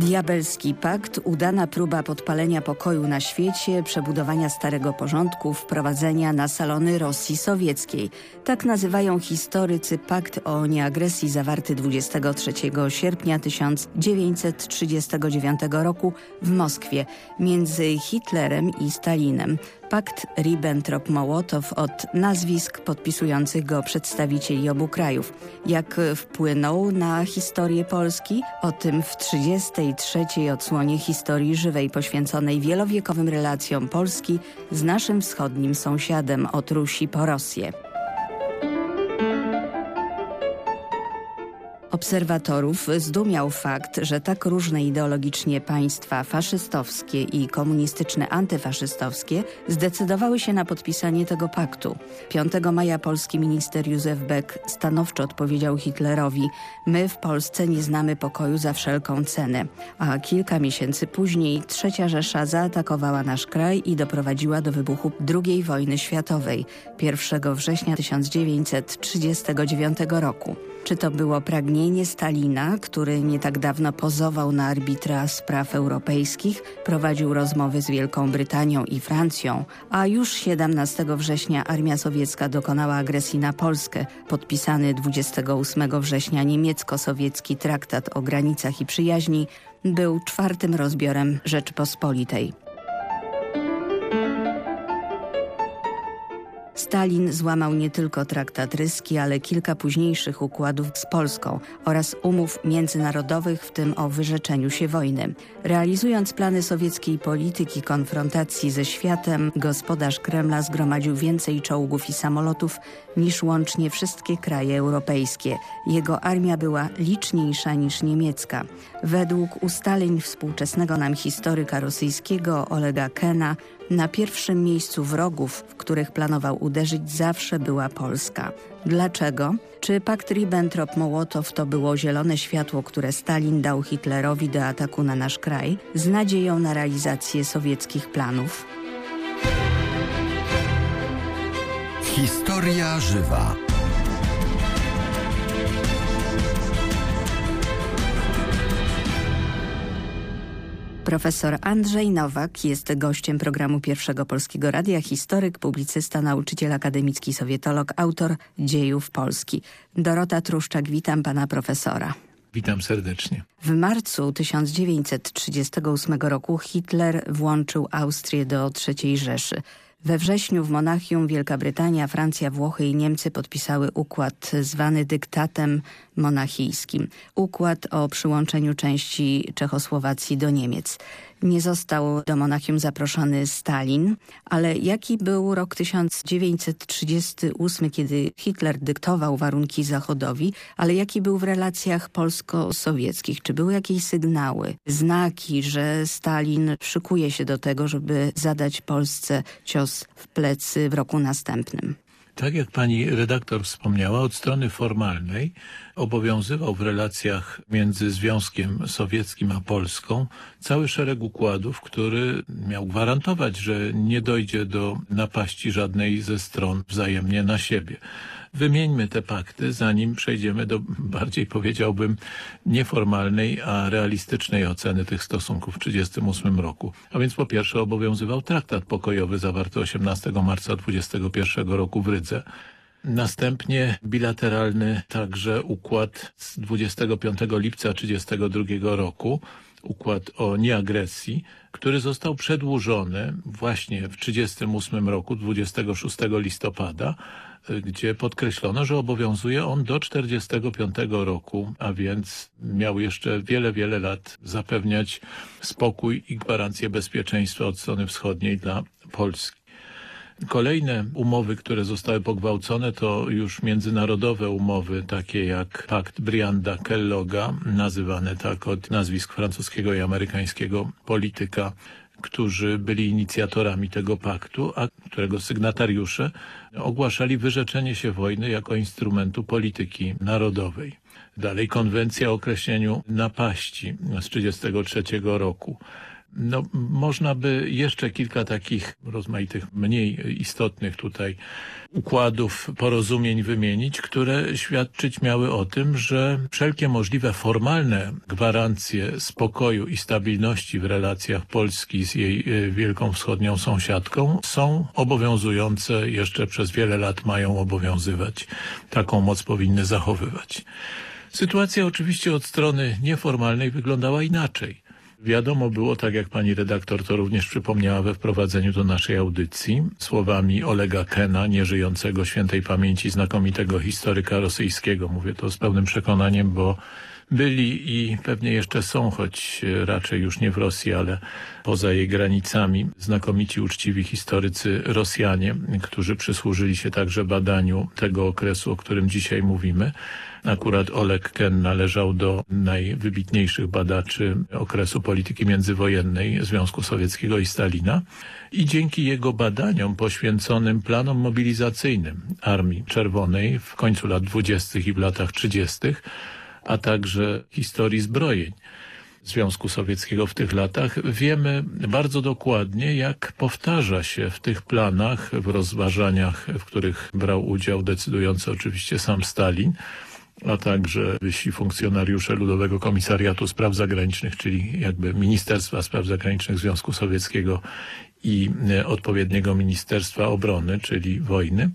Diabelski pakt, udana próba podpalenia pokoju na świecie, przebudowania starego porządku, wprowadzenia na salony Rosji Sowieckiej. Tak nazywają historycy pakt o nieagresji zawarty 23 sierpnia 1939 roku w Moskwie między Hitlerem i Stalinem. Pakt Ribbentrop-Mołotow od nazwisk podpisujących go przedstawicieli obu krajów. Jak wpłynął na historię Polski? O tym w 33. odsłonie historii żywej poświęconej wielowiekowym relacjom Polski z naszym wschodnim sąsiadem od Rusi po Rosję. Obserwatorów zdumiał fakt, że tak różne ideologicznie państwa faszystowskie i komunistyczne antyfaszystowskie zdecydowały się na podpisanie tego paktu. 5 maja polski minister Józef Beck stanowczo odpowiedział Hitlerowi my w Polsce nie znamy pokoju za wszelką cenę. A kilka miesięcy później trzecia Rzesza zaatakowała nasz kraj i doprowadziła do wybuchu II wojny światowej 1 września 1939 roku. Czy to było pragnienie Stalina, który nie tak dawno pozował na arbitra spraw europejskich, prowadził rozmowy z Wielką Brytanią i Francją, a już 17 września armia sowiecka dokonała agresji na Polskę. Podpisany 28 września niemiecko-sowiecki traktat o granicach i przyjaźni był czwartym rozbiorem Rzeczypospolitej. Stalin złamał nie tylko traktat ryski, ale kilka późniejszych układów z Polską oraz umów międzynarodowych, w tym o wyrzeczeniu się wojny. Realizując plany sowieckiej polityki konfrontacji ze światem, gospodarz Kremla zgromadził więcej czołgów i samolotów niż łącznie wszystkie kraje europejskie. Jego armia była liczniejsza niż niemiecka. Według ustaleń współczesnego nam historyka rosyjskiego Olega Kena na pierwszym miejscu wrogów, w których planował uderzyć, zawsze była Polska. Dlaczego? Czy pakt Ribbentrop-Mołotow to było zielone światło, które Stalin dał Hitlerowi do ataku na nasz kraj, z nadzieją na realizację sowieckich planów? Historia żywa. Profesor Andrzej Nowak jest gościem programu Pierwszego Polskiego Radia, historyk, publicysta, nauczyciel akademicki, sowietolog, autor dziejów Polski. Dorota Truszczak, witam pana profesora. Witam serdecznie. W marcu 1938 roku Hitler włączył Austrię do III Rzeszy. We wrześniu w Monachium Wielka Brytania, Francja, Włochy i Niemcy podpisały układ zwany dyktatem monachijskim. Układ o przyłączeniu części Czechosłowacji do Niemiec. Nie został do Monachium zaproszony Stalin, ale jaki był rok 1938, kiedy Hitler dyktował warunki Zachodowi, ale jaki był w relacjach polsko-sowieckich? Czy były jakieś sygnały, znaki, że Stalin szykuje się do tego, żeby zadać Polsce cios w plecy w roku następnym? Tak jak pani redaktor wspomniała, od strony formalnej obowiązywał w relacjach między Związkiem Sowieckim a Polską cały szereg układów, który miał gwarantować, że nie dojdzie do napaści żadnej ze stron wzajemnie na siebie. Wymieńmy te pakty, zanim przejdziemy do bardziej powiedziałbym nieformalnej, a realistycznej oceny tych stosunków w 1938 roku. A więc po pierwsze obowiązywał traktat pokojowy zawarty 18 marca 21 roku w Rydze. Następnie bilateralny także układ z 25 lipca 1932 roku, układ o nieagresji, który został przedłużony właśnie w 1938 roku, 26 listopada, gdzie podkreślono, że obowiązuje on do 1945 roku, a więc miał jeszcze wiele, wiele lat zapewniać spokój i gwarancję bezpieczeństwa od strony wschodniej dla Polski. Kolejne umowy, które zostały pogwałcone to już międzynarodowe umowy, takie jak pakt Brianda-Kelloga, nazywane tak od nazwisk francuskiego i amerykańskiego polityka którzy byli inicjatorami tego paktu, a którego sygnatariusze ogłaszali wyrzeczenie się wojny jako instrumentu polityki narodowej. Dalej konwencja o określeniu napaści z 1933 roku. No, można by jeszcze kilka takich rozmaitych, mniej istotnych tutaj układów, porozumień wymienić, które świadczyć miały o tym, że wszelkie możliwe formalne gwarancje spokoju i stabilności w relacjach Polski z jej e, wielką wschodnią sąsiadką są obowiązujące, jeszcze przez wiele lat mają obowiązywać. Taką moc powinny zachowywać. Sytuacja oczywiście od strony nieformalnej wyglądała inaczej. Wiadomo było, tak jak pani redaktor to również przypomniała we wprowadzeniu do naszej audycji, słowami Olega Kena, nieżyjącego świętej pamięci znakomitego historyka rosyjskiego. Mówię to z pełnym przekonaniem, bo byli i pewnie jeszcze są, choć raczej już nie w Rosji, ale poza jej granicami, znakomici uczciwi historycy Rosjanie, którzy przysłużyli się także badaniu tego okresu, o którym dzisiaj mówimy. Akurat Oleg Ken należał do najwybitniejszych badaczy okresu polityki międzywojennej Związku Sowieckiego i Stalina i dzięki jego badaniom poświęconym planom mobilizacyjnym Armii Czerwonej w końcu lat dwudziestych i w latach trzydziestych, a także historii zbrojeń Związku Sowieckiego w tych latach, wiemy bardzo dokładnie, jak powtarza się w tych planach, w rozważaniach, w których brał udział decydujący oczywiście sam Stalin, a także wysi funkcjonariusze Ludowego Komisariatu Spraw Zagranicznych, czyli jakby Ministerstwa Spraw Zagranicznych Związku Sowieckiego i e, odpowiedniego Ministerstwa Obrony, czyli wojny.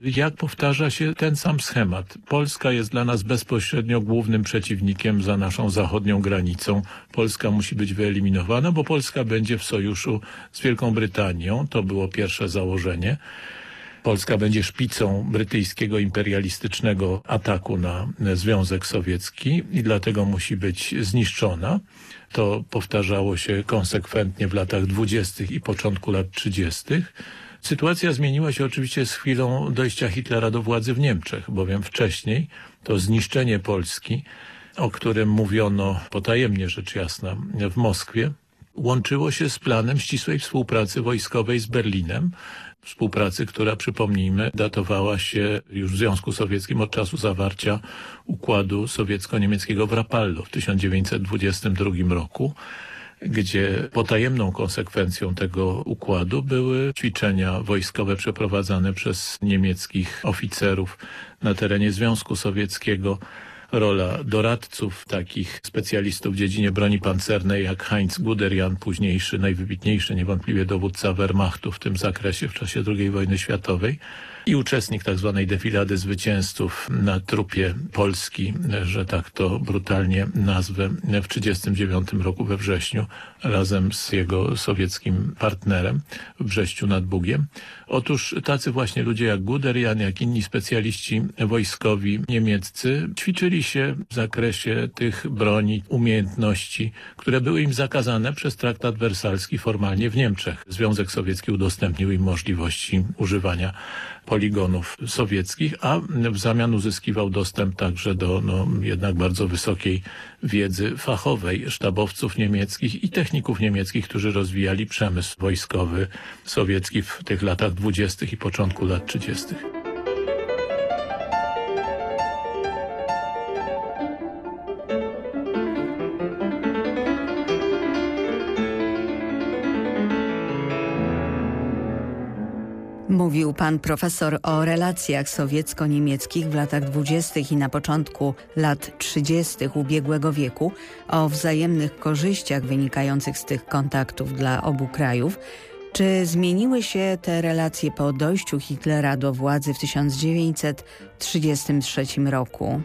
Jak powtarza się ten sam schemat. Polska jest dla nas bezpośrednio głównym przeciwnikiem za naszą zachodnią granicą. Polska musi być wyeliminowana, bo Polska będzie w sojuszu z Wielką Brytanią. To było pierwsze założenie. Polska będzie szpicą brytyjskiego imperialistycznego ataku na Związek Sowiecki i dlatego musi być zniszczona. To powtarzało się konsekwentnie w latach dwudziestych i początku lat trzydziestych. Sytuacja zmieniła się oczywiście z chwilą dojścia Hitlera do władzy w Niemczech, bowiem wcześniej to zniszczenie Polski, o którym mówiono potajemnie rzecz jasna w Moskwie, łączyło się z planem ścisłej współpracy wojskowej z Berlinem, współpracy, która, przypomnijmy, datowała się już w Związku Sowieckim od czasu zawarcia układu sowiecko-niemieckiego w Rapallo w 1922 roku gdzie potajemną konsekwencją tego układu były ćwiczenia wojskowe przeprowadzane przez niemieckich oficerów na terenie Związku Sowieckiego. Rola doradców, takich specjalistów w dziedzinie broni pancernej jak Heinz Guderian, późniejszy, najwybitniejszy niewątpliwie dowódca Wehrmachtu w tym zakresie w czasie II wojny światowej i uczestnik tak zwanej defilady zwycięzców na trupie Polski, że tak to brutalnie nazwę, w 1939 roku we wrześniu razem z jego sowieckim partnerem w Brześciu nad Bugiem. Otóż tacy właśnie ludzie jak Guderian, jak inni specjaliści wojskowi niemieccy ćwiczyli się w zakresie tych broni, umiejętności, które były im zakazane przez traktat wersalski formalnie w Niemczech. Związek Sowiecki udostępnił im możliwości używania poligonów sowieckich, a w zamian uzyskiwał dostęp także do no, jednak bardzo wysokiej wiedzy fachowej sztabowców niemieckich i techników niemieckich, którzy rozwijali przemysł wojskowy sowiecki w tych latach dwudziestych i początku lat trzydziestych. Mówił pan profesor o relacjach sowiecko-niemieckich w latach dwudziestych i na początku lat trzydziestych ubiegłego wieku, o wzajemnych korzyściach wynikających z tych kontaktów dla obu krajów. Czy zmieniły się te relacje po dojściu Hitlera do władzy w 1933 roku?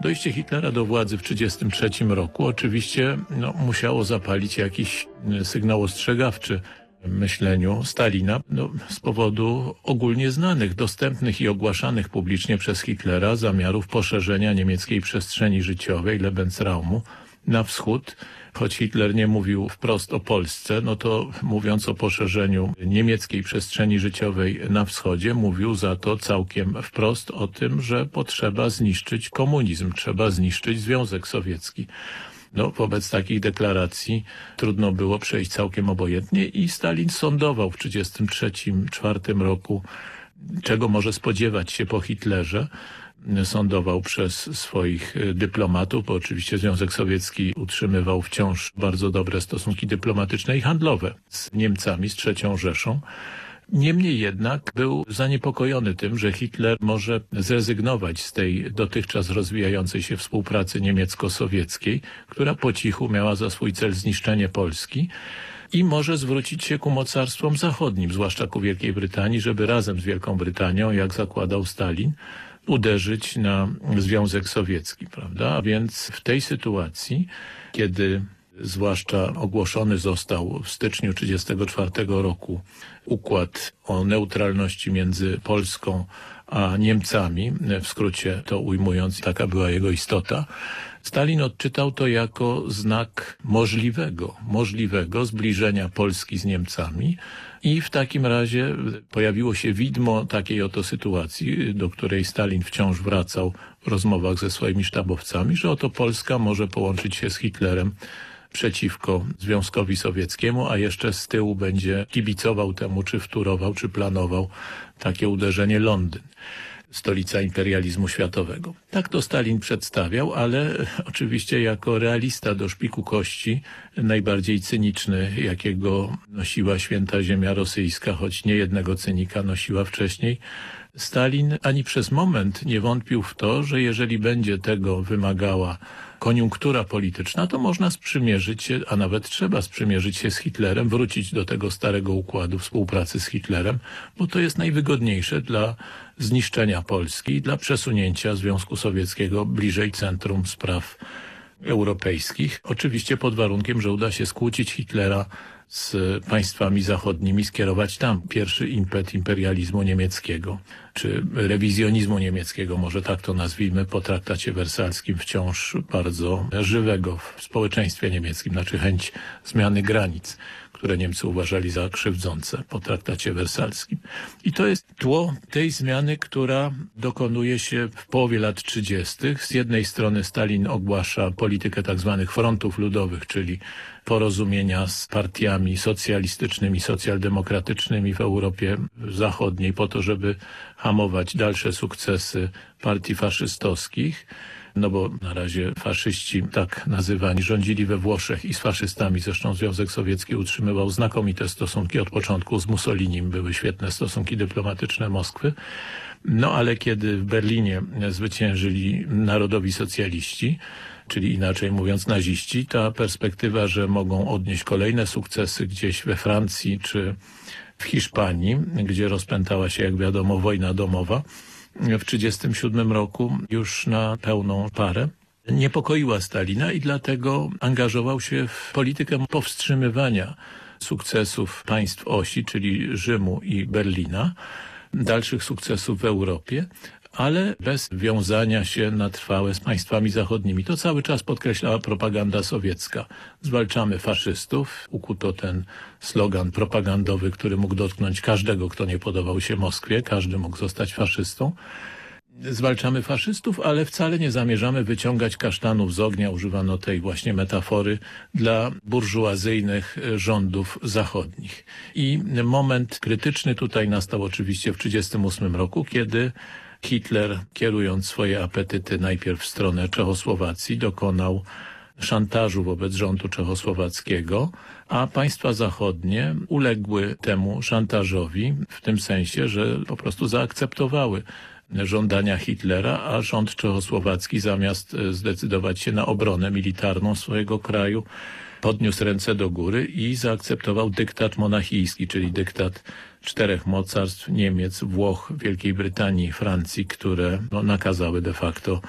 Dojście Hitlera do władzy w 1933 roku oczywiście no, musiało zapalić jakiś sygnał ostrzegawczy myśleniu Stalina no, z powodu ogólnie znanych, dostępnych i ogłaszanych publicznie przez Hitlera zamiarów poszerzenia niemieckiej przestrzeni życiowej Lebensraumu na wschód. Choć Hitler nie mówił wprost o Polsce, no to mówiąc o poszerzeniu niemieckiej przestrzeni życiowej na wschodzie, mówił za to całkiem wprost o tym, że potrzeba zniszczyć komunizm, trzeba zniszczyć Związek Sowiecki. No, wobec takich deklaracji trudno było przejść całkiem obojętnie i Stalin sądował w 1933-1934 roku, czego może spodziewać się po Hitlerze. sądował przez swoich dyplomatów, bo oczywiście Związek Sowiecki utrzymywał wciąż bardzo dobre stosunki dyplomatyczne i handlowe z Niemcami, z trzecią Rzeszą. Niemniej jednak był zaniepokojony tym, że Hitler może zrezygnować z tej dotychczas rozwijającej się współpracy niemiecko-sowieckiej, która po cichu miała za swój cel zniszczenie Polski i może zwrócić się ku mocarstwom zachodnim, zwłaszcza ku Wielkiej Brytanii, żeby razem z Wielką Brytanią, jak zakładał Stalin, uderzyć na Związek Sowiecki, prawda? A więc w tej sytuacji, kiedy zwłaszcza ogłoszony został w styczniu 1934 roku układ o neutralności między Polską a Niemcami, w skrócie to ujmując, taka była jego istota, Stalin odczytał to jako znak możliwego, możliwego zbliżenia Polski z Niemcami. I w takim razie pojawiło się widmo takiej oto sytuacji, do której Stalin wciąż wracał w rozmowach ze swoimi sztabowcami, że oto Polska może połączyć się z Hitlerem przeciwko Związkowi Sowieckiemu, a jeszcze z tyłu będzie kibicował temu, czy wturował, czy planował takie uderzenie Londyn stolica imperializmu światowego. Tak to Stalin przedstawiał, ale oczywiście jako realista do szpiku kości, najbardziej cyniczny, jakiego nosiła święta ziemia rosyjska, choć nie jednego cynika nosiła wcześniej, Stalin ani przez moment nie wątpił w to, że jeżeli będzie tego wymagała koniunktura polityczna, to można sprzymierzyć się, a nawet trzeba sprzymierzyć się z Hitlerem, wrócić do tego starego układu współpracy z Hitlerem, bo to jest najwygodniejsze dla zniszczenia Polski, dla przesunięcia Związku Sowieckiego bliżej centrum spraw europejskich. Oczywiście pod warunkiem, że uda się skłócić Hitlera z państwami zachodnimi, skierować tam pierwszy impet imperializmu niemieckiego, czy rewizjonizmu niemieckiego, może tak to nazwijmy, po traktacie wersalskim wciąż bardzo żywego w społeczeństwie niemieckim, znaczy chęć zmiany granic które Niemcy uważali za krzywdzące po traktacie wersalskim. I to jest tło tej zmiany, która dokonuje się w połowie lat 30. Z jednej strony Stalin ogłasza politykę tzw. Tak frontów ludowych, czyli porozumienia z partiami socjalistycznymi, socjaldemokratycznymi w Europie Zachodniej po to, żeby hamować dalsze sukcesy partii faszystowskich no bo na razie faszyści, tak nazywani, rządzili we Włoszech i z faszystami. Zresztą Związek Sowiecki utrzymywał znakomite stosunki od początku z Mussolinim. Były świetne stosunki dyplomatyczne Moskwy. No ale kiedy w Berlinie zwyciężyli narodowi socjaliści, czyli inaczej mówiąc naziści, ta perspektywa, że mogą odnieść kolejne sukcesy gdzieś we Francji czy w Hiszpanii, gdzie rozpętała się, jak wiadomo, wojna domowa, w 1937 roku już na pełną parę niepokoiła Stalina i dlatego angażował się w politykę powstrzymywania sukcesów państw osi, czyli Rzymu i Berlina, dalszych sukcesów w Europie, ale bez wiązania się na trwałe z państwami zachodnimi. To cały czas podkreślała propaganda sowiecka. Zwalczamy faszystów. Ukuto ten slogan propagandowy, który mógł dotknąć każdego, kto nie podobał się Moskwie. Każdy mógł zostać faszystą. Zwalczamy faszystów, ale wcale nie zamierzamy wyciągać kasztanów z ognia. Używano tej właśnie metafory dla burżuazyjnych rządów zachodnich. I moment krytyczny tutaj nastał oczywiście w 1938 roku, kiedy Hitler, kierując swoje apetyty najpierw w stronę Czechosłowacji, dokonał szantażu wobec rządu czechosłowackiego, a państwa zachodnie uległy temu szantażowi w tym sensie, że po prostu zaakceptowały żądania Hitlera, a rząd czechosłowacki zamiast zdecydować się na obronę militarną swojego kraju, podniósł ręce do góry i zaakceptował dyktat monachijski, czyli dyktat czterech mocarstw, Niemiec, Włoch, Wielkiej Brytanii Francji, które no, nakazały de facto,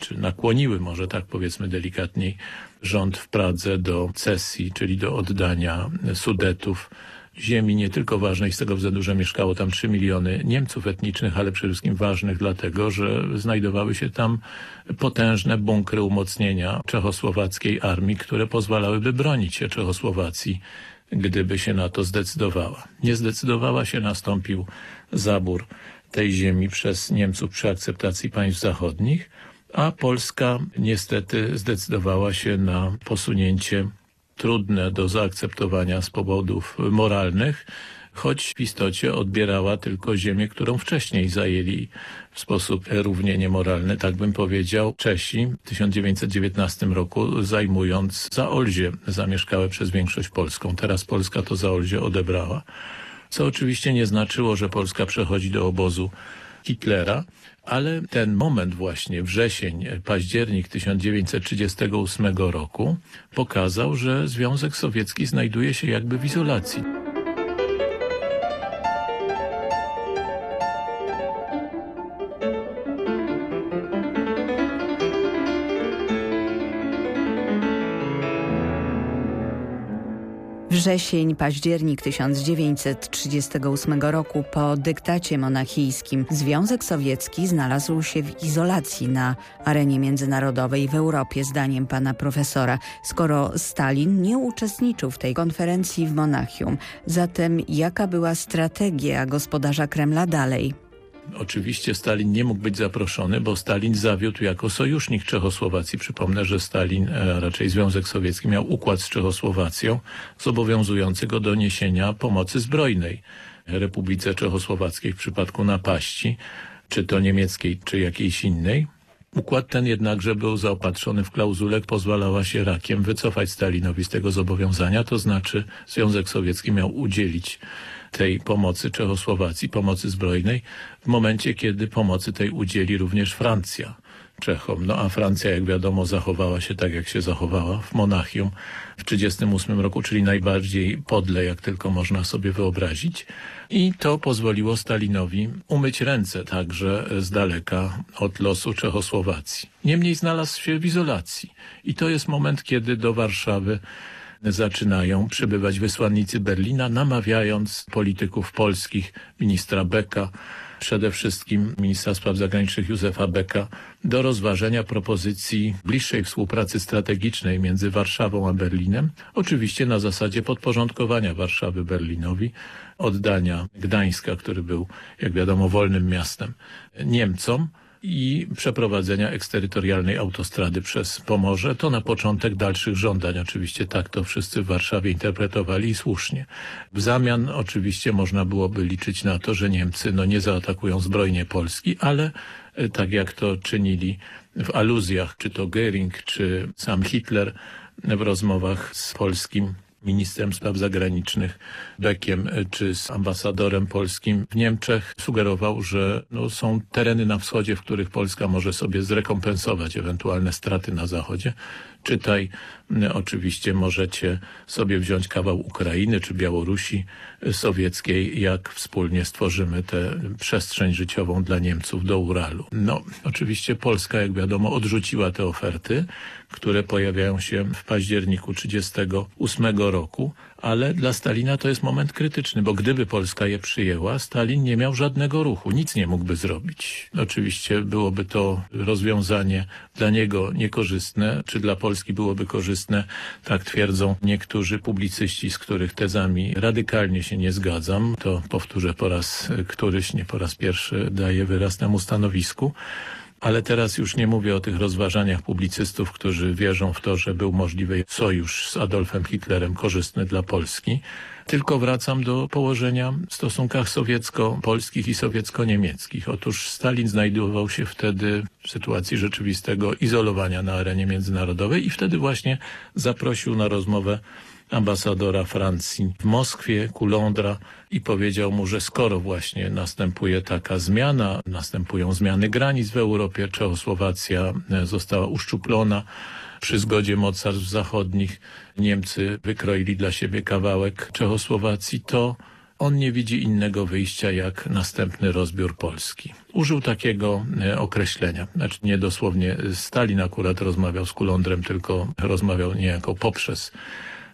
czy nakłoniły może tak powiedzmy delikatniej, rząd w Pradze do cesji, czyli do oddania Sudetów, ziemi nie tylko ważnej z tego względu, że mieszkało tam 3 miliony Niemców etnicznych, ale przede wszystkim ważnych dlatego, że znajdowały się tam potężne bunkry umocnienia czechosłowackiej armii, które pozwalałyby bronić się Czechosłowacji gdyby się na to zdecydowała. Nie zdecydowała się, nastąpił zabór tej ziemi przez Niemców przy akceptacji państw zachodnich, a Polska niestety zdecydowała się na posunięcie trudne do zaakceptowania z powodów moralnych choć w istocie odbierała tylko ziemię, którą wcześniej zajęli w sposób równie niemoralny, tak bym powiedział, Czesi w 1919 roku zajmując Zaolzie zamieszkałe przez większość polską. Teraz Polska to Zaolzie odebrała, co oczywiście nie znaczyło, że Polska przechodzi do obozu Hitlera, ale ten moment właśnie, wrzesień, październik 1938 roku pokazał, że Związek Sowiecki znajduje się jakby w izolacji. Wrzesień, październik 1938 roku po dyktacie monachijskim Związek Sowiecki znalazł się w izolacji na arenie międzynarodowej w Europie zdaniem pana profesora, skoro Stalin nie uczestniczył w tej konferencji w Monachium. Zatem jaka była strategia gospodarza Kremla dalej? Oczywiście Stalin nie mógł być zaproszony, bo Stalin zawiódł jako sojusznik Czechosłowacji. Przypomnę, że Stalin, e, raczej Związek Sowiecki miał układ z Czechosłowacją zobowiązujący go do niesienia pomocy zbrojnej Republice Czechosłowackiej w przypadku napaści, czy to niemieckiej, czy jakiejś innej. Układ ten jednakże był zaopatrzony w klauzulę, pozwalała się rakiem wycofać Stalinowi z tego zobowiązania, to znaczy Związek Sowiecki miał udzielić tej pomocy Czechosłowacji, pomocy zbrojnej, w momencie, kiedy pomocy tej udzieli również Francja Czechom. No a Francja, jak wiadomo, zachowała się tak, jak się zachowała w Monachium w 1938 roku, czyli najbardziej podle, jak tylko można sobie wyobrazić. I to pozwoliło Stalinowi umyć ręce także z daleka od losu Czechosłowacji. Niemniej znalazł się w izolacji. I to jest moment, kiedy do Warszawy zaczynają przybywać wysłannicy Berlina, namawiając polityków polskich, ministra Becka, przede wszystkim ministra spraw zagranicznych Józefa Becka, do rozważenia propozycji bliższej współpracy strategicznej między Warszawą a Berlinem, oczywiście na zasadzie podporządkowania Warszawy Berlinowi, oddania Gdańska, który był, jak wiadomo, wolnym miastem, Niemcom, i przeprowadzenia eksterytorialnej autostrady przez Pomorze. To na początek dalszych żądań. Oczywiście tak to wszyscy w Warszawie interpretowali i słusznie. W zamian oczywiście można byłoby liczyć na to, że Niemcy no, nie zaatakują zbrojnie Polski, ale e, tak jak to czynili w aluzjach, czy to Göring, czy sam Hitler w rozmowach z polskim ministrem spraw zagranicznych Beckiem czy z ambasadorem polskim w Niemczech sugerował, że no, są tereny na wschodzie, w których Polska może sobie zrekompensować ewentualne straty na zachodzie. Czytaj, oczywiście możecie sobie wziąć kawał Ukrainy czy Białorusi sowieckiej, jak wspólnie stworzymy tę przestrzeń życiową dla Niemców do Uralu. No, oczywiście Polska, jak wiadomo, odrzuciła te oferty, które pojawiają się w październiku 1938 roku, ale dla Stalina to jest moment krytyczny, bo gdyby Polska je przyjęła, Stalin nie miał żadnego ruchu, nic nie mógłby zrobić. Oczywiście byłoby to rozwiązanie dla niego niekorzystne, czy dla Polski byłoby korzystne, tak twierdzą niektórzy publicyści, z których tezami radykalnie się nie zgadzam. To powtórzę po raz któryś, nie po raz pierwszy daję wyraz temu stanowisku. Ale teraz już nie mówię o tych rozważaniach publicystów, którzy wierzą w to, że był możliwy sojusz z Adolfem Hitlerem korzystny dla Polski, tylko wracam do położenia w stosunkach sowiecko-polskich i sowiecko-niemieckich. Otóż Stalin znajdował się wtedy w sytuacji rzeczywistego izolowania na arenie międzynarodowej i wtedy właśnie zaprosił na rozmowę ambasadora Francji w Moskwie, Kulondra i powiedział mu, że skoro właśnie następuje taka zmiana, następują zmiany granic w Europie, Czechosłowacja e, została uszczuplona, przy zgodzie mocarstw zachodnich Niemcy wykroili dla siebie kawałek Czechosłowacji, to on nie widzi innego wyjścia jak następny rozbiór Polski. Użył takiego e, określenia. Znaczy nie dosłownie Stalin akurat rozmawiał z Kulondrem, tylko rozmawiał niejako poprzez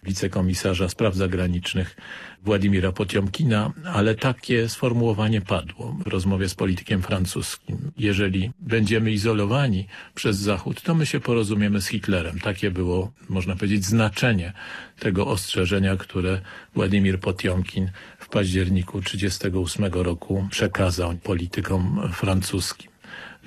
wicekomisarza spraw zagranicznych Władimira Potiomkina, ale takie sformułowanie padło w rozmowie z politykiem francuskim. Jeżeli będziemy izolowani przez Zachód, to my się porozumiemy z Hitlerem. Takie było, można powiedzieć, znaczenie tego ostrzeżenia, które Władimir Potiomkin w październiku 1938 roku przekazał politykom francuskim.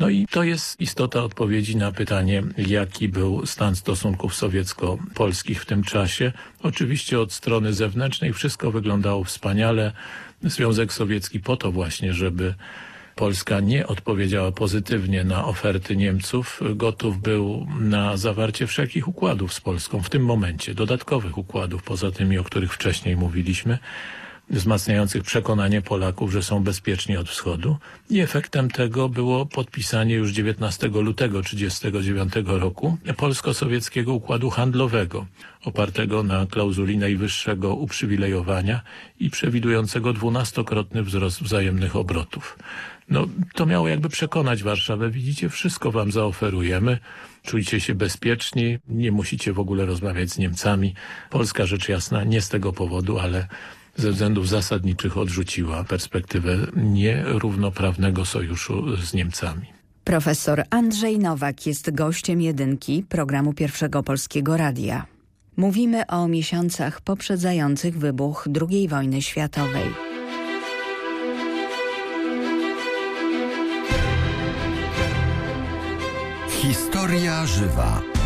No i to jest istota odpowiedzi na pytanie, jaki był stan stosunków sowiecko-polskich w tym czasie. Oczywiście od strony zewnętrznej wszystko wyglądało wspaniale. Związek Sowiecki po to właśnie, żeby Polska nie odpowiedziała pozytywnie na oferty Niemców, gotów był na zawarcie wszelkich układów z Polską w tym momencie, dodatkowych układów poza tymi, o których wcześniej mówiliśmy, wzmacniających przekonanie Polaków, że są bezpieczni od wschodu i efektem tego było podpisanie już 19 lutego 1939 roku polsko-sowieckiego układu handlowego opartego na klauzuli najwyższego uprzywilejowania i przewidującego dwunastokrotny wzrost wzajemnych obrotów. No, to miało jakby przekonać Warszawę, widzicie, wszystko wam zaoferujemy, czujcie się bezpieczni, nie musicie w ogóle rozmawiać z Niemcami. Polska rzecz jasna nie z tego powodu, ale ze względów zasadniczych odrzuciła perspektywę nierównoprawnego sojuszu z Niemcami. Profesor Andrzej Nowak jest gościem jedynki programu Pierwszego Polskiego Radia. Mówimy o miesiącach poprzedzających wybuch II wojny światowej. Historia żywa.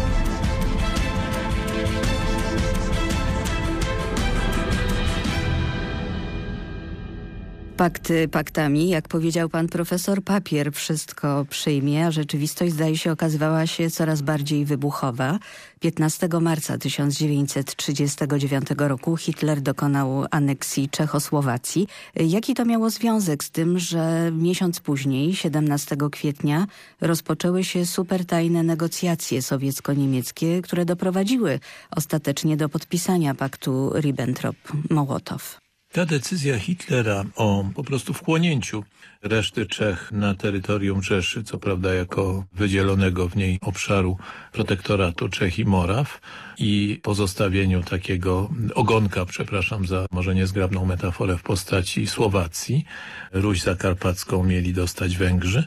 Pakty paktami, jak powiedział pan profesor, papier wszystko przyjmie, a rzeczywistość zdaje się okazywała się coraz bardziej wybuchowa. 15 marca 1939 roku Hitler dokonał aneksji Czechosłowacji. Jaki to miało związek z tym, że miesiąc później, 17 kwietnia, rozpoczęły się supertajne negocjacje sowiecko-niemieckie, które doprowadziły ostatecznie do podpisania paktu Ribbentrop-Mołotow? Ta decyzja Hitlera o po prostu wchłonięciu reszty Czech na terytorium Rzeszy, co prawda jako wydzielonego w niej obszaru protektoratu Czech i Moraw i pozostawieniu takiego ogonka, przepraszam za może niezgrabną metaforę w postaci Słowacji. Ruś Zakarpacką mieli dostać Węgrzy.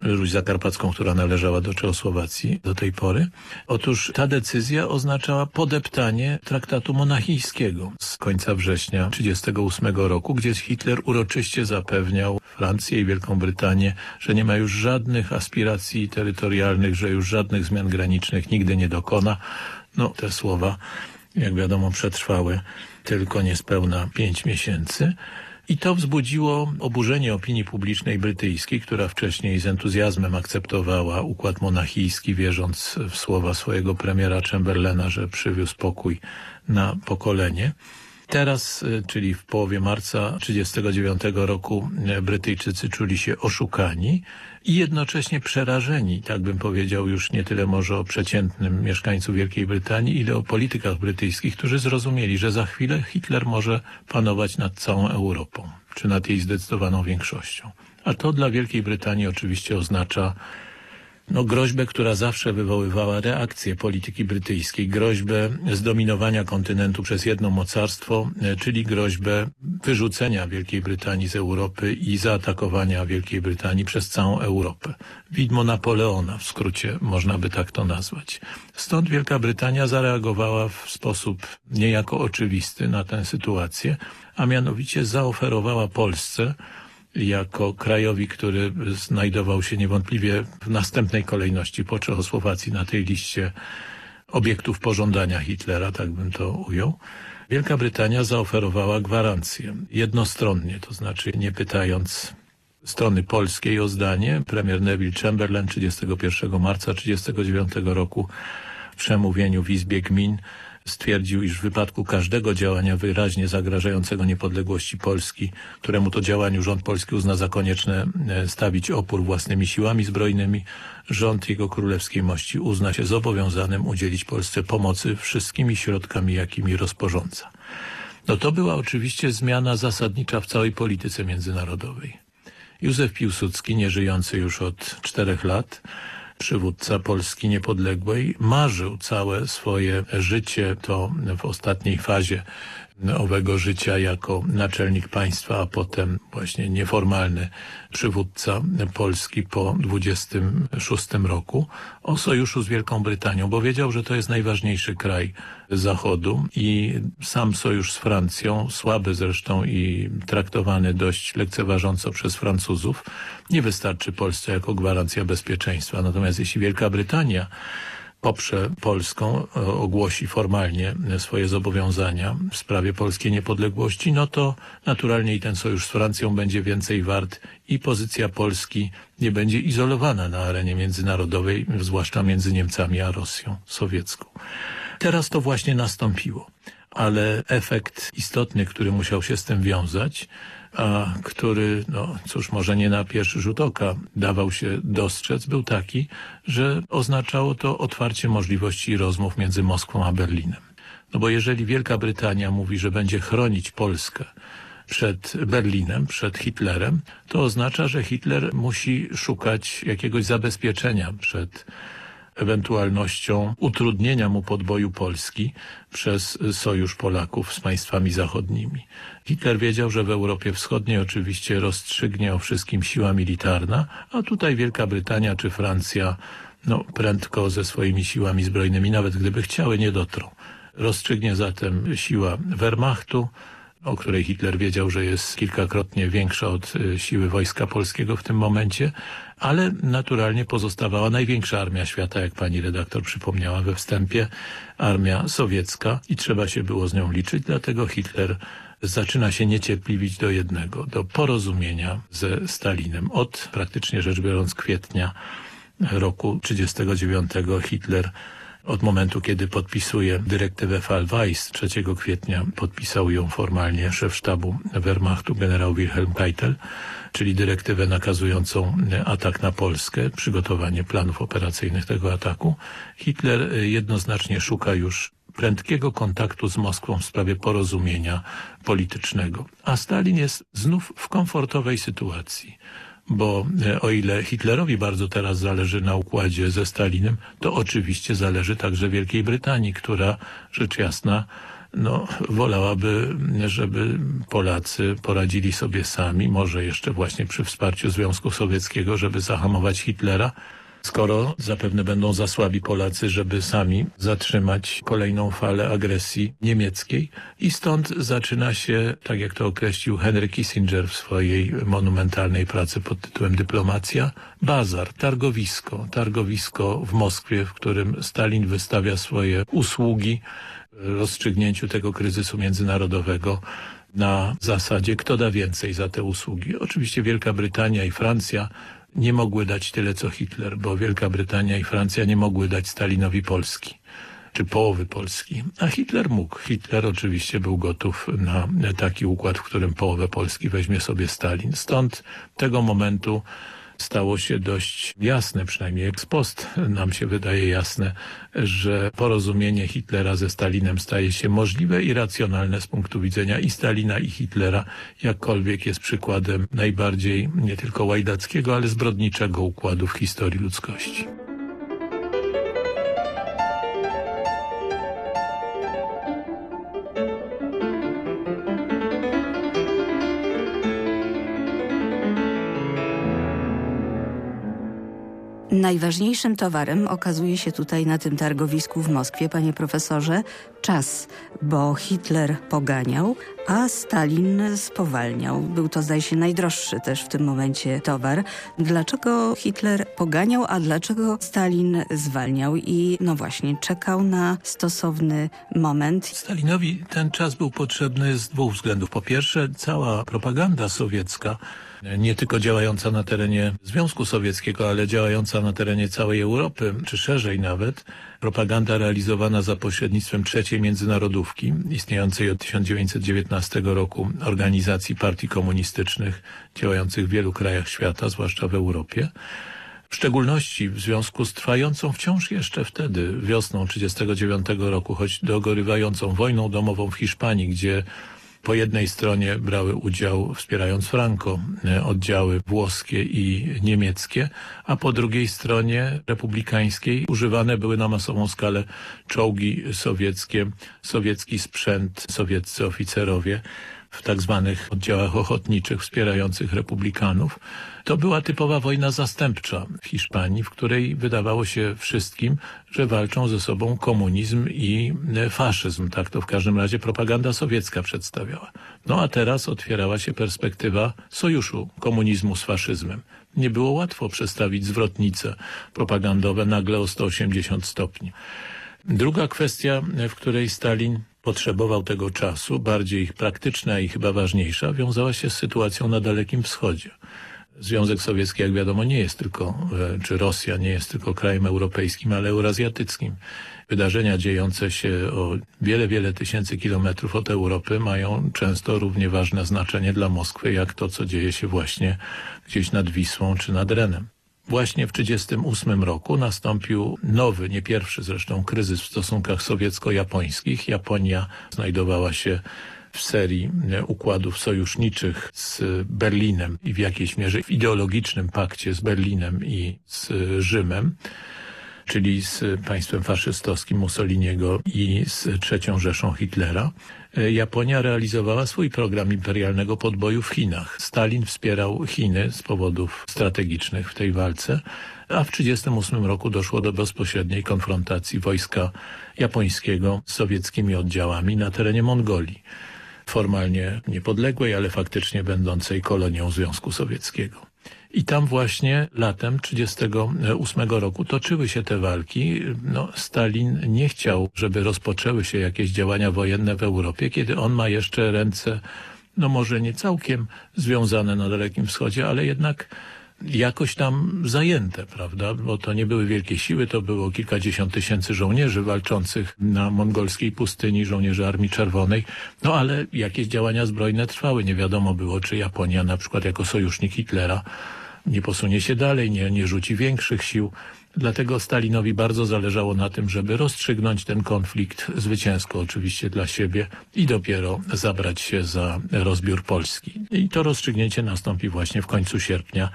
Ruś Zakarpacką, która należała do Czechosłowacji do tej pory. Otóż ta decyzja oznaczała podeptanie traktatu monachijskiego z końca września 1938 roku, gdzie Hitler uroczyście zapewniał Francję i Wielką Brytanię, że nie ma już żadnych aspiracji terytorialnych, że już żadnych zmian granicznych nigdy nie dokona. No, te słowa, jak wiadomo, przetrwały tylko niespełna pięć miesięcy. I to wzbudziło oburzenie opinii publicznej brytyjskiej, która wcześniej z entuzjazmem akceptowała układ monachijski, wierząc w słowa swojego premiera Chamberlaina, że przywiózł pokój na pokolenie. Teraz, y, czyli w połowie marca 1939 roku y, Brytyjczycy czuli się oszukani i jednocześnie przerażeni, tak bym powiedział już nie tyle może o przeciętnym mieszkańcu Wielkiej Brytanii, ile o politykach brytyjskich, którzy zrozumieli, że za chwilę Hitler może panować nad całą Europą, czy nad jej zdecydowaną większością. A to dla Wielkiej Brytanii oczywiście oznacza no, groźbę, która zawsze wywoływała reakcję polityki brytyjskiej, groźbę zdominowania kontynentu przez jedno mocarstwo, e, czyli groźbę wyrzucenia Wielkiej Brytanii z Europy i zaatakowania Wielkiej Brytanii przez całą Europę. Widmo Napoleona, w skrócie można by tak to nazwać. Stąd Wielka Brytania zareagowała w sposób niejako oczywisty na tę sytuację, a mianowicie zaoferowała Polsce jako krajowi, który znajdował się niewątpliwie w następnej kolejności po Czechosłowacji na tej liście obiektów pożądania Hitlera, tak bym to ujął. Wielka Brytania zaoferowała gwarancję jednostronnie, to znaczy nie pytając strony polskiej o zdanie. Premier Neville Chamberlain 31 marca 1939 roku w przemówieniu w Izbie Gmin stwierdził, iż w wypadku każdego działania wyraźnie zagrażającego niepodległości Polski, któremu to działaniu rząd polski uzna za konieczne e, stawić opór własnymi siłami zbrojnymi, rząd jego królewskiej mości uzna się zobowiązanym udzielić Polsce pomocy wszystkimi środkami, jakimi rozporządza. No to była oczywiście zmiana zasadnicza w całej polityce międzynarodowej. Józef Piłsudski, nieżyjący już od czterech lat, przywódca Polski niepodległej, marzył całe swoje życie, to w ostatniej fazie owego życia jako naczelnik państwa, a potem właśnie nieformalny przywódca Polski po 26 roku o sojuszu z Wielką Brytanią, bo wiedział, że to jest najważniejszy kraj Zachodu i sam sojusz z Francją, słaby zresztą i traktowany dość lekceważąco przez Francuzów, nie wystarczy Polsce jako gwarancja bezpieczeństwa. Natomiast jeśli Wielka Brytania poprze Polską, e, ogłosi formalnie swoje zobowiązania w sprawie polskiej niepodległości, no to naturalnie i ten sojusz z Francją będzie więcej wart i pozycja Polski nie będzie izolowana na arenie międzynarodowej, zwłaszcza między Niemcami a Rosją sowiecką. Teraz to właśnie nastąpiło, ale efekt istotny, który musiał się z tym wiązać, a który, no cóż, może nie na pierwszy rzut oka dawał się dostrzec, był taki, że oznaczało to otwarcie możliwości rozmów między Moskwą a Berlinem. No bo jeżeli Wielka Brytania mówi, że będzie chronić Polskę przed Berlinem, przed Hitlerem, to oznacza, że Hitler musi szukać jakiegoś zabezpieczenia przed ewentualnością utrudnienia mu podboju Polski przez sojusz Polaków z państwami zachodnimi. Hitler wiedział, że w Europie Wschodniej oczywiście rozstrzygnie o wszystkim siła militarna, a tutaj Wielka Brytania czy Francja no, prędko ze swoimi siłami zbrojnymi, nawet gdyby chciały, nie dotrą. Rozstrzygnie zatem siła Wehrmachtu, o której Hitler wiedział, że jest kilkakrotnie większa od e, siły wojska polskiego w tym momencie, ale naturalnie pozostawała największa armia świata, jak pani redaktor przypomniała we wstępie, armia sowiecka i trzeba się było z nią liczyć, dlatego Hitler zaczyna się niecierpliwić do jednego, do porozumienia ze Stalinem. Od praktycznie rzecz biorąc kwietnia roku 1939 Hitler od momentu, kiedy podpisuje dyrektywę Fallweiss 3 kwietnia, podpisał ją formalnie szef sztabu Wehrmachtu generał Wilhelm Keitel, czyli dyrektywę nakazującą atak na Polskę, przygotowanie planów operacyjnych tego ataku. Hitler jednoznacznie szuka już prędkiego kontaktu z Moskwą w sprawie porozumienia politycznego. A Stalin jest znów w komfortowej sytuacji bo e, o ile Hitlerowi bardzo teraz zależy na układzie ze Stalinem, to oczywiście zależy także Wielkiej Brytanii, która rzecz jasna no, wolałaby, żeby Polacy poradzili sobie sami, może jeszcze właśnie przy wsparciu Związku Sowieckiego, żeby zahamować Hitlera, skoro zapewne będą za słabi Polacy, żeby sami zatrzymać kolejną falę agresji niemieckiej. I stąd zaczyna się, tak jak to określił Henry Kissinger w swojej monumentalnej pracy pod tytułem Dyplomacja, bazar, targowisko, targowisko w Moskwie, w którym Stalin wystawia swoje usługi rozstrzygnięciu tego kryzysu międzynarodowego na zasadzie kto da więcej za te usługi. Oczywiście Wielka Brytania i Francja nie mogły dać tyle co Hitler, bo Wielka Brytania i Francja nie mogły dać Stalinowi Polski czy połowy Polski. A Hitler mógł. Hitler oczywiście był gotów na taki układ, w którym połowę Polski weźmie sobie Stalin. Stąd tego momentu stało się dość jasne, przynajmniej ex post nam się wydaje jasne, że porozumienie Hitlera ze Stalinem staje się możliwe i racjonalne z punktu widzenia i Stalina i Hitlera, jakkolwiek jest przykładem najbardziej nie tylko łajdackiego, ale zbrodniczego układu w historii ludzkości. Najważniejszym towarem okazuje się tutaj na tym targowisku w Moskwie, panie profesorze, czas, bo Hitler poganiał, a Stalin spowalniał. Był to, zdaje się, najdroższy też w tym momencie towar. Dlaczego Hitler poganiał, a dlaczego Stalin zwalniał? I no właśnie, czekał na stosowny moment. Stalinowi ten czas był potrzebny z dwóch względów. Po pierwsze, cała propaganda sowiecka nie tylko działająca na terenie Związku Sowieckiego, ale działająca na terenie całej Europy, czy szerzej nawet, propaganda realizowana za pośrednictwem trzeciej międzynarodówki, istniejącej od 1919 roku organizacji partii komunistycznych działających w wielu krajach świata, zwłaszcza w Europie, w szczególności w związku z trwającą wciąż jeszcze wtedy, wiosną 1939 roku, choć dogorywającą wojną domową w Hiszpanii, gdzie po jednej stronie brały udział, wspierając Franco, e, oddziały włoskie i niemieckie, a po drugiej stronie republikańskiej używane były na masową skalę czołgi sowieckie, sowiecki sprzęt, sowieccy oficerowie w tak zwanych oddziałach ochotniczych wspierających republikanów. To była typowa wojna zastępcza w Hiszpanii, w której wydawało się wszystkim, że walczą ze sobą komunizm i faszyzm. Tak to w każdym razie propaganda sowiecka przedstawiała. No a teraz otwierała się perspektywa sojuszu komunizmu z faszyzmem. Nie było łatwo przestawić zwrotnice propagandowe nagle o 180 stopni. Druga kwestia, w której Stalin potrzebował tego czasu, bardziej praktyczna i chyba ważniejsza, wiązała się z sytuacją na Dalekim Wschodzie. Związek Sowiecki, jak wiadomo, nie jest tylko, e, czy Rosja nie jest tylko krajem europejskim, ale eurazjatyckim. Wydarzenia dziejące się o wiele, wiele tysięcy kilometrów od Europy mają często równie ważne znaczenie dla Moskwy, jak to, co dzieje się właśnie gdzieś nad Wisłą czy nad Renem. Właśnie w 1938 roku nastąpił nowy, nie pierwszy zresztą, kryzys w stosunkach sowiecko-japońskich. Japonia znajdowała się w serii układów sojuszniczych z Berlinem i w jakiejś mierze w ideologicznym pakcie z Berlinem i z Rzymem czyli z państwem faszystowskim Mussoliniego i z trzecią Rzeszą Hitlera. Japonia realizowała swój program imperialnego podboju w Chinach. Stalin wspierał Chiny z powodów strategicznych w tej walce, a w 1938 roku doszło do bezpośredniej konfrontacji wojska japońskiego z sowieckimi oddziałami na terenie Mongolii formalnie niepodległej, ale faktycznie będącej kolonią Związku Sowieckiego. I tam właśnie latem 1938 roku toczyły się te walki. No, Stalin nie chciał, żeby rozpoczęły się jakieś działania wojenne w Europie, kiedy on ma jeszcze ręce, no może nie całkiem związane na Dalekim Wschodzie, ale jednak jakoś tam zajęte, prawda? Bo to nie były wielkie siły, to było kilkadziesiąt tysięcy żołnierzy walczących na mongolskiej pustyni, żołnierzy Armii Czerwonej. No ale jakieś działania zbrojne trwały. Nie wiadomo było, czy Japonia na przykład jako sojusznik Hitlera nie posunie się dalej, nie, nie rzuci większych sił. Dlatego Stalinowi bardzo zależało na tym, żeby rozstrzygnąć ten konflikt zwycięsko oczywiście dla siebie i dopiero zabrać się za rozbiór Polski. I to rozstrzygnięcie nastąpi właśnie w końcu sierpnia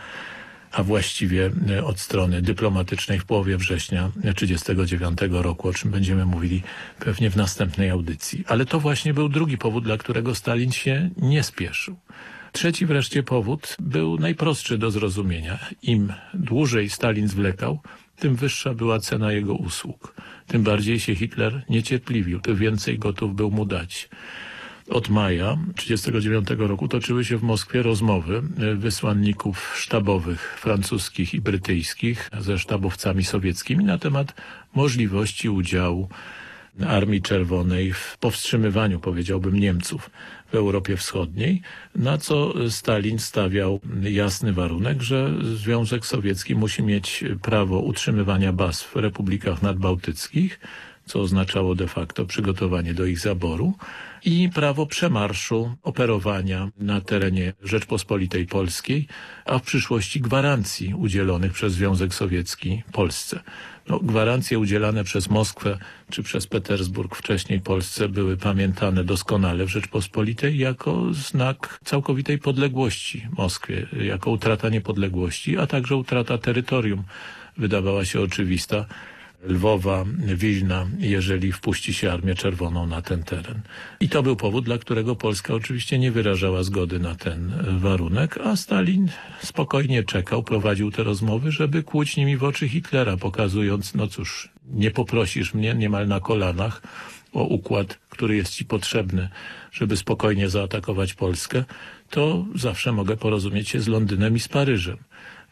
a właściwie od strony dyplomatycznej w połowie września 1939 roku, o czym będziemy mówili pewnie w następnej audycji. Ale to właśnie był drugi powód, dla którego Stalin się nie spieszył. Trzeci wreszcie powód był najprostszy do zrozumienia. Im dłużej Stalin zwlekał, tym wyższa była cena jego usług. Tym bardziej się Hitler niecierpliwił, tym więcej gotów był mu dać. Od maja 1939 roku toczyły się w Moskwie rozmowy wysłanników sztabowych francuskich i brytyjskich ze sztabowcami sowieckimi na temat możliwości udziału Armii Czerwonej w powstrzymywaniu, powiedziałbym, Niemców w Europie Wschodniej, na co Stalin stawiał jasny warunek, że Związek Sowiecki musi mieć prawo utrzymywania baz w republikach nadbałtyckich, co oznaczało de facto przygotowanie do ich zaboru i prawo przemarszu, operowania na terenie Rzeczpospolitej Polskiej, a w przyszłości gwarancji udzielonych przez Związek Sowiecki Polsce. No, gwarancje udzielane przez Moskwę czy przez Petersburg wcześniej Polsce były pamiętane doskonale w Rzeczpospolitej jako znak całkowitej podległości Moskwie, jako utrata niepodległości, a także utrata terytorium wydawała się oczywista. Lwowa, Wilna, jeżeli wpuści się Armię Czerwoną na ten teren. I to był powód, dla którego Polska oczywiście nie wyrażała zgody na ten warunek, a Stalin spokojnie czekał, prowadził te rozmowy, żeby kłuć nimi w oczy Hitlera, pokazując, no cóż, nie poprosisz mnie niemal na kolanach o układ, który jest ci potrzebny, żeby spokojnie zaatakować Polskę, to zawsze mogę porozumieć się z Londynem i z Paryżem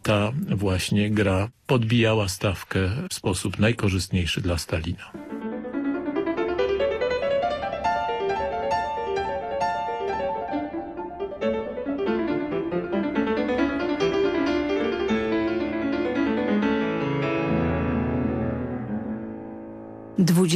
ta właśnie gra podbijała stawkę w sposób najkorzystniejszy dla Stalina.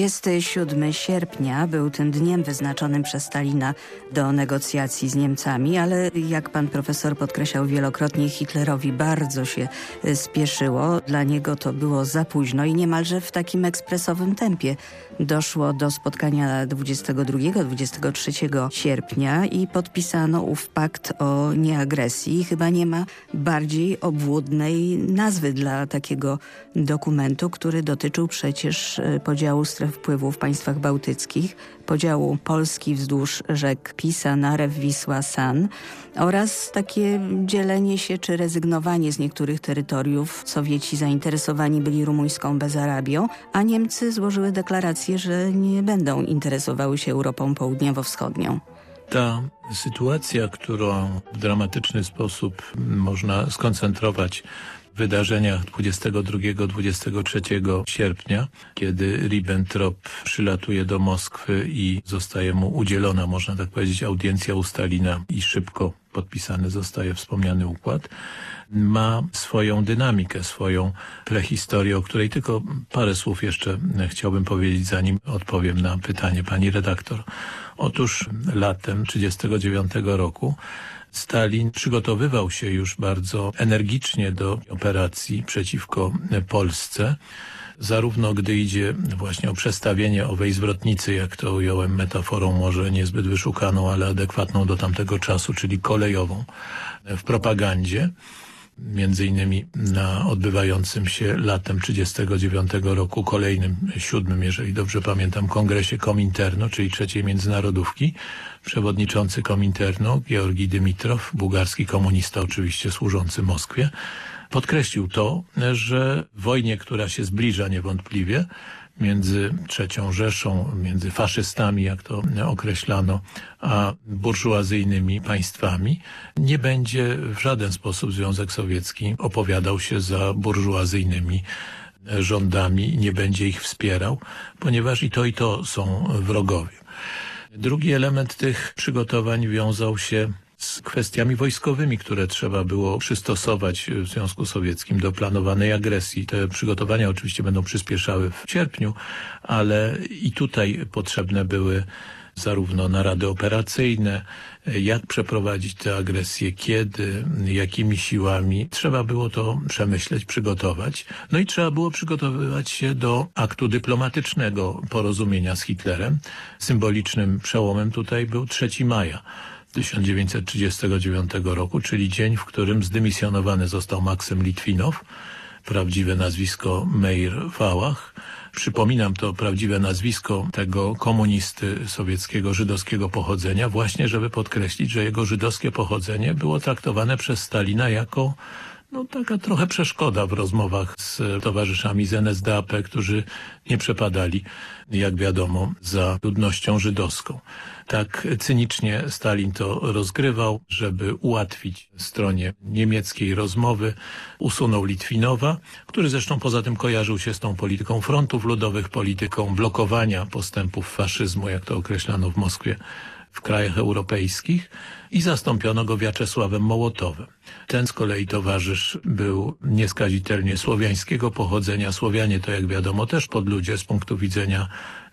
27 sierpnia był tym dniem wyznaczonym przez Stalina do negocjacji z Niemcami, ale jak pan profesor podkreślał wielokrotnie, Hitlerowi bardzo się y, spieszyło. Dla niego to było za późno i niemalże w takim ekspresowym tempie doszło do spotkania 22-23 sierpnia i podpisano ów pakt o nieagresji. Chyba nie ma bardziej obłudnej nazwy dla takiego dokumentu, który dotyczył przecież e, podziału stref wpływu w państwach bałtyckich, podziału Polski wzdłuż rzek Pisa, Narew, Wisła, San oraz takie dzielenie się czy rezygnowanie z niektórych terytoriów. Sowieci zainteresowani byli rumuńską Bezarabią, a Niemcy złożyły deklarację, że nie będą interesowały się Europą Południowo-Wschodnią. Ta sytuacja, którą w dramatyczny sposób można skoncentrować wydarzeniach 22-23 sierpnia, kiedy Ribbentrop przylatuje do Moskwy i zostaje mu udzielona, można tak powiedzieć, audiencja u Stalina i szybko podpisany zostaje wspomniany układ, ma swoją dynamikę, swoją prehistorię, o której tylko parę słów jeszcze chciałbym powiedzieć, zanim odpowiem na pytanie pani redaktor. Otóż latem 1939 roku Stalin przygotowywał się już bardzo energicznie do operacji przeciwko Polsce, zarówno gdy idzie właśnie o przestawienie owej zwrotnicy, jak to ująłem metaforą może niezbyt wyszukaną, ale adekwatną do tamtego czasu, czyli kolejową w propagandzie, między innymi na odbywającym się latem 1939 roku, kolejnym, siódmym, jeżeli dobrze pamiętam, kongresie Kominterno, czyli trzeciej międzynarodówki. Przewodniczący Kominterno, Georgi Dymitrow, bułgarski komunista oczywiście służący Moskwie, podkreślił to, że w wojnie, która się zbliża niewątpliwie, między trzecią Rzeszą, między faszystami, jak to określano, a burżuazyjnymi państwami, nie będzie w żaden sposób Związek Sowiecki opowiadał się za burżuazyjnymi rządami, nie będzie ich wspierał, ponieważ i to i to są wrogowie. Drugi element tych przygotowań wiązał się z kwestiami wojskowymi, które trzeba było przystosować w Związku Sowieckim do planowanej agresji. Te przygotowania oczywiście będą przyspieszały w sierpniu, ale i tutaj potrzebne były zarówno narady operacyjne, jak przeprowadzić tę agresję, kiedy, jakimi siłami. Trzeba było to przemyśleć, przygotować. No i trzeba było przygotowywać się do aktu dyplomatycznego porozumienia z Hitlerem. Symbolicznym przełomem tutaj był 3 maja 1939 roku, czyli dzień, w którym zdymisjonowany został Maksym Litwinow, prawdziwe nazwisko Meir Wałach. Przypominam to prawdziwe nazwisko tego komunisty sowieckiego, żydowskiego pochodzenia, właśnie żeby podkreślić, że jego żydowskie pochodzenie było traktowane przez Stalina jako no, taka trochę przeszkoda w rozmowach z towarzyszami z NSDAP, którzy nie przepadali, jak wiadomo, za ludnością żydowską. Tak cynicznie Stalin to rozgrywał, żeby ułatwić stronie niemieckiej rozmowy. Usunął Litwinowa, który zresztą poza tym kojarzył się z tą polityką frontów ludowych, polityką blokowania postępów faszyzmu, jak to określano w Moskwie w krajach europejskich i zastąpiono go Wiaczesławem Mołotowem. Ten z kolei towarzysz był nieskazitelnie słowiańskiego pochodzenia. Słowianie to jak wiadomo też podludzie z punktu widzenia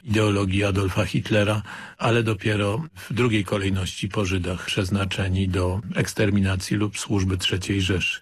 ideologii Adolfa Hitlera, ale dopiero w drugiej kolejności po Żydach przeznaczeni do eksterminacji lub służby III Rzeszy.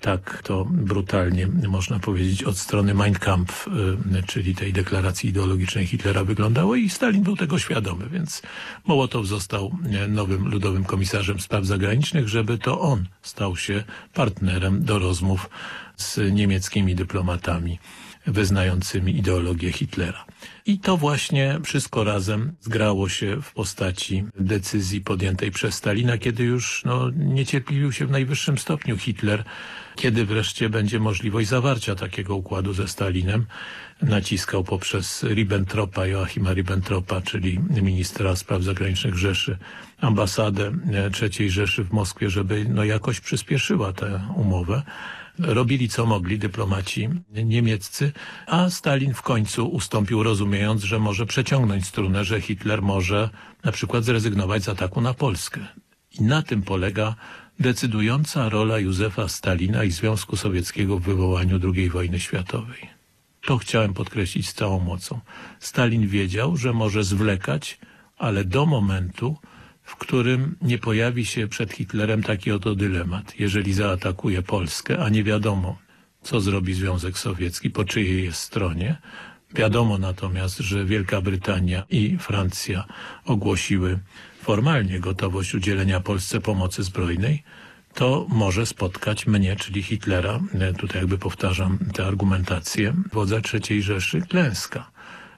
Tak to brutalnie można powiedzieć od strony Mein Kampf, y, czyli tej deklaracji ideologicznej Hitlera wyglądało i Stalin był tego świadomy, więc Mołotow został y, nowym ludowym komisarzem spraw zagranicznych, żeby to on stał się partnerem do rozmów z niemieckimi dyplomatami wyznającymi ideologię Hitlera. I to właśnie wszystko razem zgrało się w postaci decyzji podjętej przez Stalina, kiedy już no, niecierpliwił się w najwyższym stopniu Hitler, kiedy wreszcie będzie możliwość zawarcia takiego układu ze Stalinem. Naciskał poprzez Ribbentropa, Joachima Ribbentropa, czyli ministra spraw zagranicznych Rzeszy, ambasadę III Rzeszy w Moskwie, żeby no, jakoś przyspieszyła tę umowę robili co mogli dyplomaci niemieccy, a Stalin w końcu ustąpił rozumiejąc, że może przeciągnąć strunę, że Hitler może na przykład zrezygnować z ataku na Polskę. I na tym polega decydująca rola Józefa Stalina i Związku Sowieckiego w wywołaniu II wojny światowej. To chciałem podkreślić z całą mocą. Stalin wiedział, że może zwlekać, ale do momentu, w którym nie pojawi się przed Hitlerem taki oto dylemat. Jeżeli zaatakuje Polskę, a nie wiadomo, co zrobi Związek Sowiecki, po czyjej jest stronie, Wiadomo natomiast, że Wielka Brytania i Francja ogłosiły formalnie gotowość udzielenia Polsce pomocy zbrojnej, to może spotkać mnie, czyli Hitlera, tutaj jakby powtarzam tę argumentację, wodza III Rzeszy, klęska.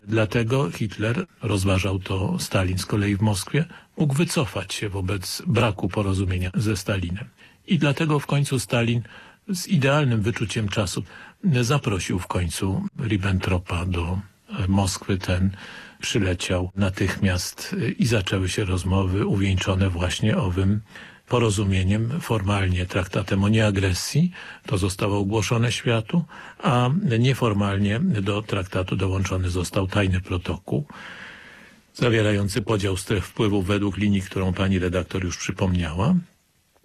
Dlatego Hitler, rozważał to Stalin z kolei w Moskwie, mógł wycofać się wobec braku porozumienia ze Stalinem. I dlatego w końcu Stalin z idealnym wyczuciem czasu zaprosił w końcu Ribbentropa do Moskwy. Ten przyleciał natychmiast i zaczęły się rozmowy uwieńczone właśnie owym porozumieniem, formalnie traktatem o nieagresji, to zostało ogłoszone światu, a nieformalnie do traktatu dołączony został tajny protokół zawierający podział stref wpływów według linii, którą pani redaktor już przypomniała.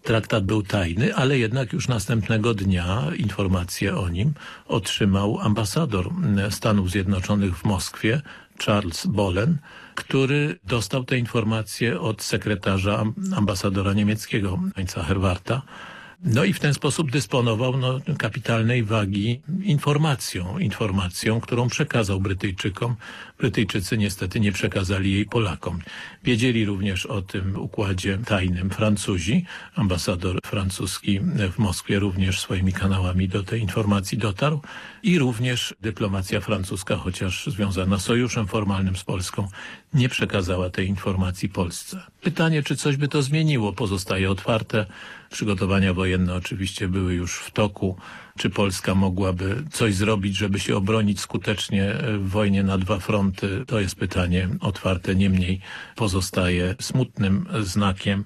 Traktat był tajny, ale jednak już następnego dnia informację o nim otrzymał ambasador Stanów Zjednoczonych w Moskwie, Charles Bolen, który dostał te informacje od sekretarza ambasadora niemieckiego, Heinza Herwarta, no i w ten sposób dysponował no, kapitalnej wagi informacją, informacją, którą przekazał Brytyjczykom. Brytyjczycy niestety nie przekazali jej Polakom. Wiedzieli również o tym układzie tajnym Francuzi. Ambasador francuski w Moskwie również swoimi kanałami do tej informacji dotarł i również dyplomacja francuska, chociaż związana sojuszem formalnym z Polską, nie przekazała tej informacji Polsce. Pytanie, czy coś by to zmieniło, pozostaje otwarte. Przygotowania wojenne oczywiście były już w toku. Czy Polska mogłaby coś zrobić, żeby się obronić skutecznie w wojnie na dwa fronty? To jest pytanie otwarte. Niemniej pozostaje smutnym znakiem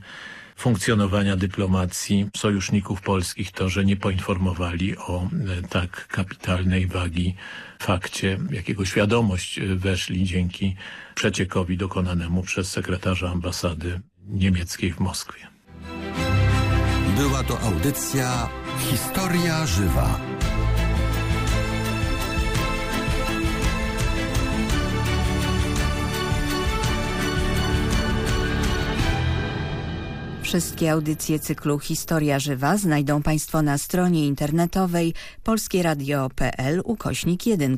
funkcjonowania dyplomacji sojuszników polskich to, że nie poinformowali o tak kapitalnej wagi fakcie, jakiego świadomość weszli dzięki przeciekowi dokonanemu przez sekretarza ambasady niemieckiej w Moskwie. Była to audycja Historia Żywa. Wszystkie audycje cyklu Historia Żywa znajdą Państwo na stronie internetowej polskieradio.pl ukośnik 1.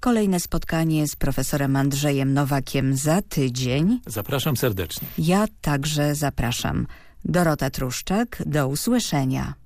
Kolejne spotkanie z profesorem Andrzejem Nowakiem za tydzień. Zapraszam serdecznie. Ja także zapraszam. Dorota Truszczak, do usłyszenia.